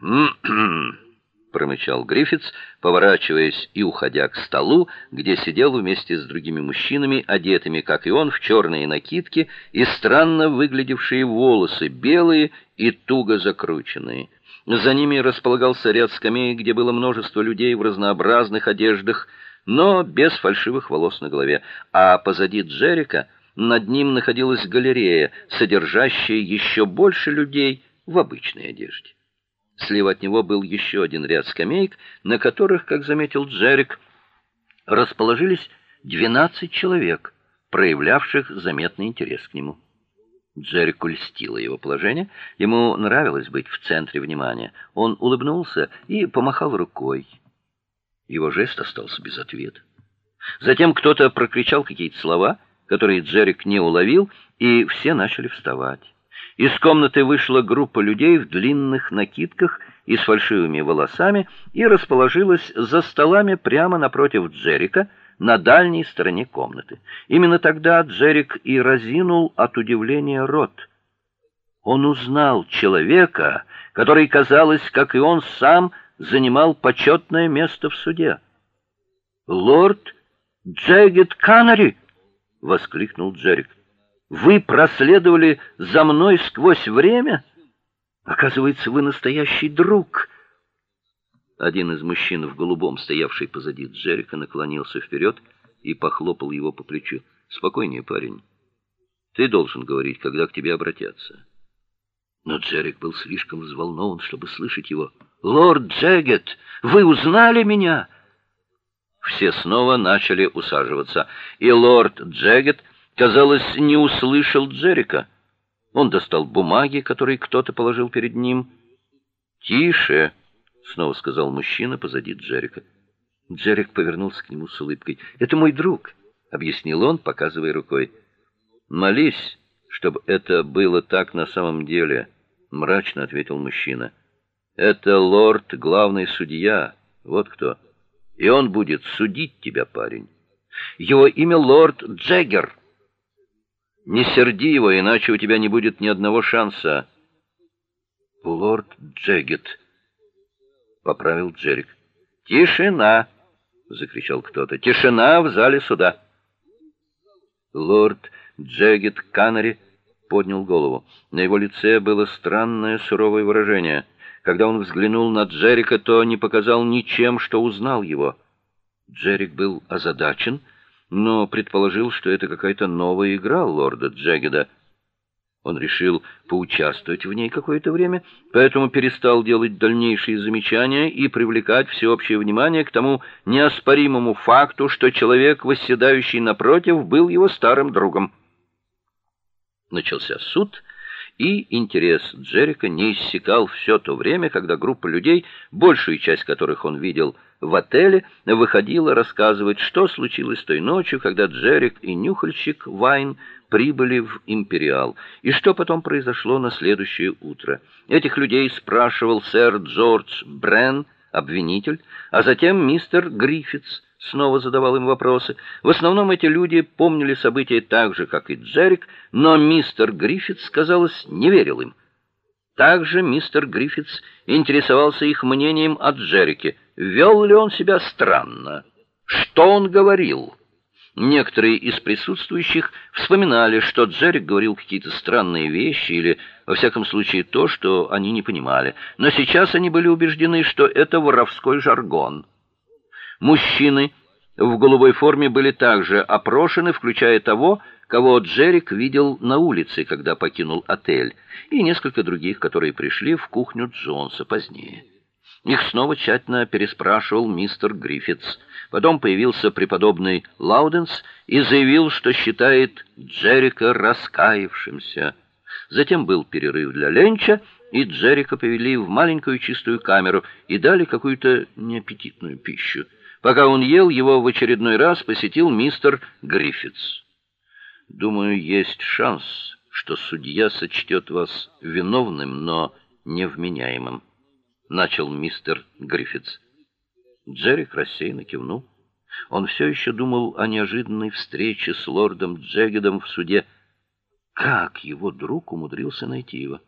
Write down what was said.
промычал Гриффитс, поворачиваясь и уходя к столу, где сидел вместе с другими мужчинами, одетыми, как и он, в черные накидки и странно выглядевшие волосы, белые и туго закрученные. За ними располагался ряд скамеек, где было множество людей в разнообразных одеждах, но без фальшивых волос на голове, а позади Джерика над ним находилась галерея, содержащая еще больше людей в обычной одежде. Слева от него был еще один ряд скамеек, на которых, как заметил Джерик, расположились 12 человек, проявлявших заметный интерес к нему. Джерик льстило его положение, ему нравилось быть в центре внимания. Он улыбнулся и помахал рукой. Его жест остался без ответа. Затем кто-то прокричал какие-то слова, которые Джерик не уловил, и все начали вставать. Из комнаты вышла группа людей в длинных накидках и с фальшивыми волосами и расположилась за столами прямо напротив Джерика на дальней стороне комнаты. Именно тогда Джерик и разинул от удивления рот. Он узнал человека, который, казалось, как и он сам, занимал почетное место в суде. "Лорд Джегет Канари!" воскликнул Джерик. Вы проследовали за мной сквозь время? Оказывается, вы настоящий друг. Один из мужчин в голубом, стоявший позади Джерика, наклонился вперед и похлопал его по плечу. Спокойнее, парень. Ты должен говорить, когда к тебе обратятся. Но Джерик был слишком взволнован, чтобы слышать его. Лорд Джегет, вы узнали меня? Все снова начали усаживаться, и лорд Джегет казалось, не услышал Джерика. Он достал бумаги, которые кто-то положил перед ним. "Тише", снова сказал мужчина позади Джерика. Джерик повернулся к нему с улыбкой. "Это мой друг", объяснил он, показывая рукой. "Молись, чтобы это было так на самом деле", мрачно ответил мужчина. "Это лорд, главный судья, вот кто. И он будет судить тебя, парень. Его имя лорд Джеггер. Не серди его, иначе у тебя не будет ни одного шанса. Лорд Джегет поправил Джерик. Тишина, закричал кто-то. Тишина в зале суда. Лорд Джегет Канари поднял голову. На его лице было странное суровое выражение. Когда он взглянул на Джерика, то не показал ничем, что узнал его. Джерик был озадачен, но предположил, что это какая-то новая игра лорда Джегеда. Он решил поучаствовать в ней какое-то время, поэтому перестал делать дальнейшие замечания и привлекать всеобщее внимание к тому неоспоримому факту, что человек, восседающий напротив, был его старым другом. Начался суд, и интерес Джерика не иссякал все то время, когда группа людей, большую часть которых он видел в отеле, выходила рассказывать, что случилось той ночью, когда Джерик и нюхальщик Вайн прибыли в Империал, и что потом произошло на следующее утро. Этих людей спрашивал сэр Джордж Брен, обвинитель, а затем мистер Гриффитс, снова задавал им вопросы. В основном эти люди помнили события так же, как и Джерик, но мистер Гриффитс, казалось, не верил им. Также мистер Гриффитс интересовался их мнением о Джерике. Вел ли он себя странно? Что он говорил? Некоторые из присутствующих вспоминали, что Джерик говорил какие-то странные вещи или во всяком случае то, что они не понимали. Но сейчас они были убеждены, что это воровской жаргон. Мужчины в голубой форме были также опрошены, включая того, кого Джерик видел на улице, когда покинул отель, и несколько других, которые пришли в кухню Джонса позднее. Их снова тщательно переспрашивал мистер Гриффитс. Потом появился преподобный Лауденс и заявил, что считает Джерика раскаявшимся. Затем был перерыв для ленча, и Джерика повели в маленькую чистую камеру и дали какую-то неаппетитную пищу. Пока он ел, его в очередной раз посетил мистер Гриффитс. Думаю, есть шанс, что судья сочтет вас виновным, но невменяемым, начал мистер Гриффитс. Джерри рассеянно кивнул. Он все еще думал о неожиданной встрече с лордом Джегедом в суде. Как его друг умудрился найти его?